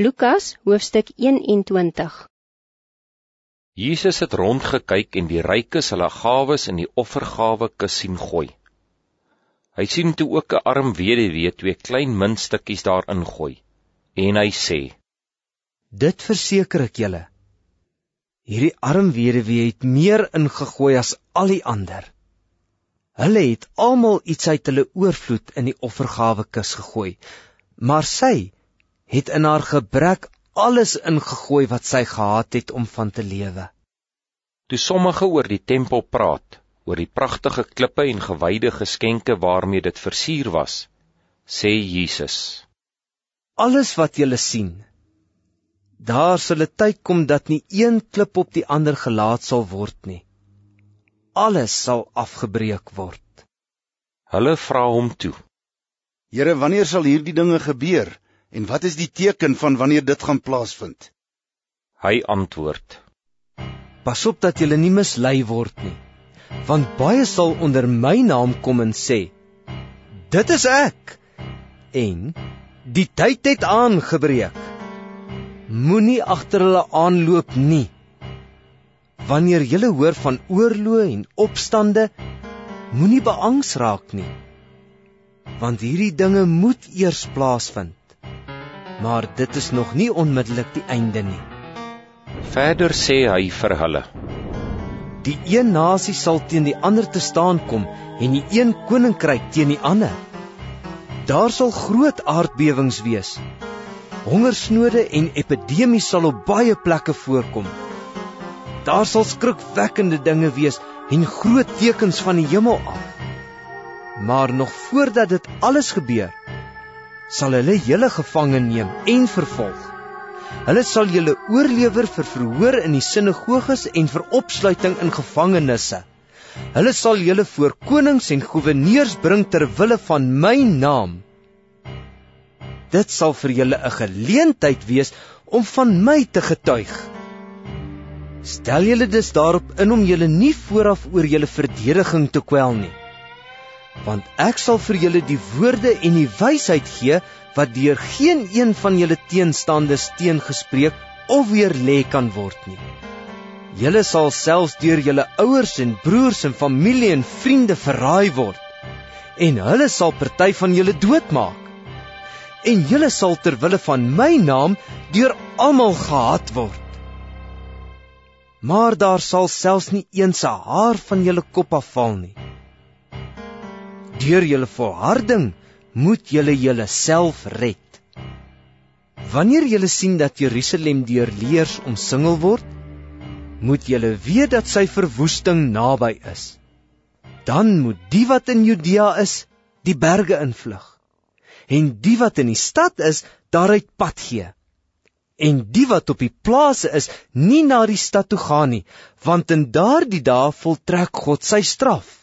Lukas hoofstuk 21 Jesus het rondgekyk en die rykes hulle gawes in die offergawe kus sien gooi. Hy sien toe ook 'n arm weduwee twee klein muntstukkies daarin gooi en hy sê: Dit verseker ek julle. Hierdie arm weduwee het meer ingegooi as al die ander. Hulle het almal iets uit hulle oorvloed in die offergawe kus gegooi, maar sy het in haar gebrek alles ingegooi wat sy gehad het om van te lewe. Toe sommige oor die tempel praat, oor die pragtige klippe en gewyde geskenke waarmee dit versier was, sê Jesus: Alles wat julle sien, daar sal 'n tyd kom dat nie een klip op die ander gelaat sal word nie. Alles sal afgebreek word. Hulle vra hom toe: Here, wanneer sal hierdie dinge gebeur? En wat is die teken van wanneer dit gaan plaasvind? Hy antwoord: Pas op dat jy nie mislei word nie, want baie sal onder my naam kom en sê: Dit is ek. En die tyd het aangebreek. Moenie agter hulle aanloop nie. Wanneer jy hoor van oorloë en opstande, moenie beangs raak nie. Want hierdie dinge moet eers plaasvind maar dit is nog nie onmiddellik die einde nie. Verder sê hy vir hulle: Die een nasie sal teen die ander te staan kom en die een koninkryk teen die ander. Daar sal groot aardbewings wees. Hongersnode en epidemies sal op baie plekke voorkom. Daar sal skrikwekkende dinge wees en groot tekens van die hemel af. Maar nog voordat dit alles gebeur, sal hulle julle gevange neem en vervolg. Hulle sal julle oorlewer vir verhoor in die sinagoges en vir opsluiting in gevangenisse. Hulle sal julle voor konings en goewerneurs bring ter wille van my naam. Dit sal vir julle 'n geleentheid wees om van my te getuig. Stel julle dus daarop in om julle nie vooraf oor julle verdediging te kwel nie want ek sal vir julle die woorde en die wysheid gee wat deur geen een van julle teenstanders teengespreek of weer lê kan word nie. Julle sal selfs deur julle ouers en broers en familie en vriende verraai word en hulle sal party van julle doodmaak. En julle sal ter wille van my naam deur almal gehaat word. Maar daar sal selfs nie eens 'n haar van julle kop afval nie. Deur julle volharding moet julle julleself red. Wanneer julle sien dat Jerusalem deur leers omsingel word, moet julle weet dat sy verwoesting naby is. Dan moet die wat in Judea is, die berge invlug. En die wat in die stad is, daaruit pad gee. En die wat op die plase is, nie na die stad toe gaan nie, want in daardie dae voltrek God sy straf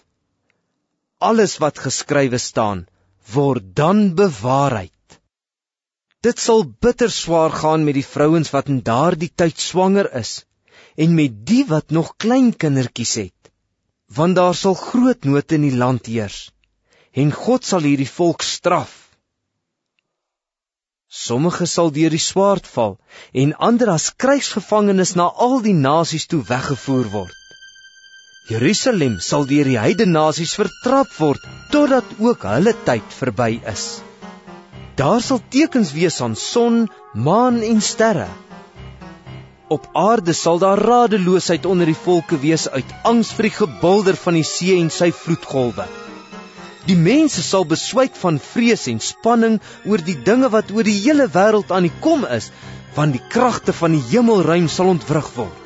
alles wat geskrywe staan word dan bewaarheid. Dit sal bitter swaar gaan met die vrouens wat in daardie tyd swanger is en met die wat nog klein kindertjies het, want daar sal groot nood in die land heers en God sal hierdie volk straf. Sommige sal deur die swaard val en ander as krygsgevangenes na al die nasies toe weggevoer word. Jerusalem sal deur die heidene nasies vertrap word totdat ook hulle tyd verby is. Daar sal tekens wees aan son, maan en sterre. Op aarde sal daar radeloosheid onder die volke wees uit angs vir die gebulder van die see en sy vloedgolwe. Die mense sal beswyk van vrees en spanning oor die dinge wat oor die hele wêreld aan die kom is, want die kragte van die hemelruim sal ontwrig word.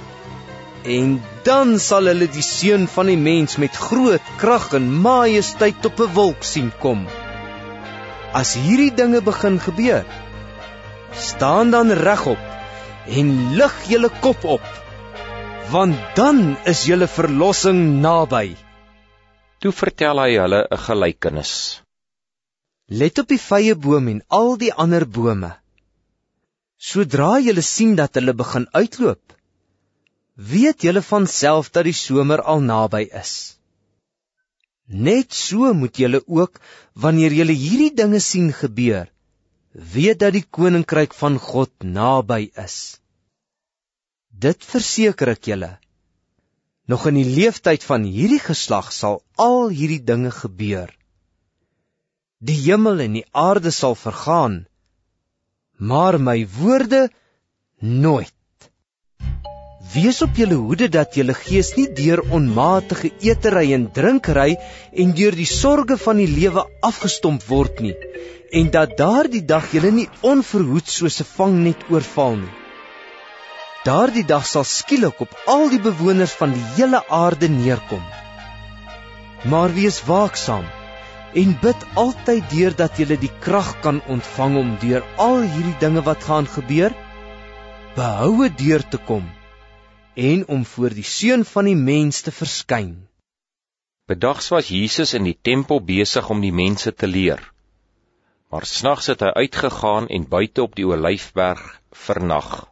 En dan sal hulle die seun van die mens met groot krag en majesteit op 'n wolk sien kom. As hierdie dinge begin gebeur, staan dan regop en lig julle kop op, want dan is julle verlossing naby. Toe vertel hy hulle 'n gelykenis. Let op die vrye boom en al die ander bome. Sodra julle sien dat hulle begin uitloop, weet julle van self dat die somer al naby is. Net so moet julle ook wanneer julle hierdie dinge sien gebeur, weet dat die koninkryk van God naby is. Dit verseker ek julle. Nog in die leeftyd van hierdie geslag sal al hierdie dinge gebeur. Die hemel en die aarde sal vergaan, maar my woorde nooit. Wees op julle hoede dat julle gees nie deur onmatige eetery en drinkery en deur die sorges van die lewe afgestomp word nie en dat daardie dag julle nie onverhoed soos 'n vangnet oorval nie. Daardie dag sal skielik op al die bewoners van die hele aarde neerkom. Maar wees waaksaam en bid altyd deur dat julle die krag kan ontvang om deur al hierdie dinge wat gaan gebeur behoue deur te kom en om voor die seun van die mens te verskyn. Bedags was Jesus in die tempel besig om die mense te leer. Maar snags het hy uitgegaan en buite op die Olyfberg vernag.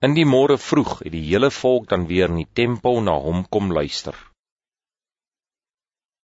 In die môre vroeg het die hele volk dan weer in die tempel na hom kom luister.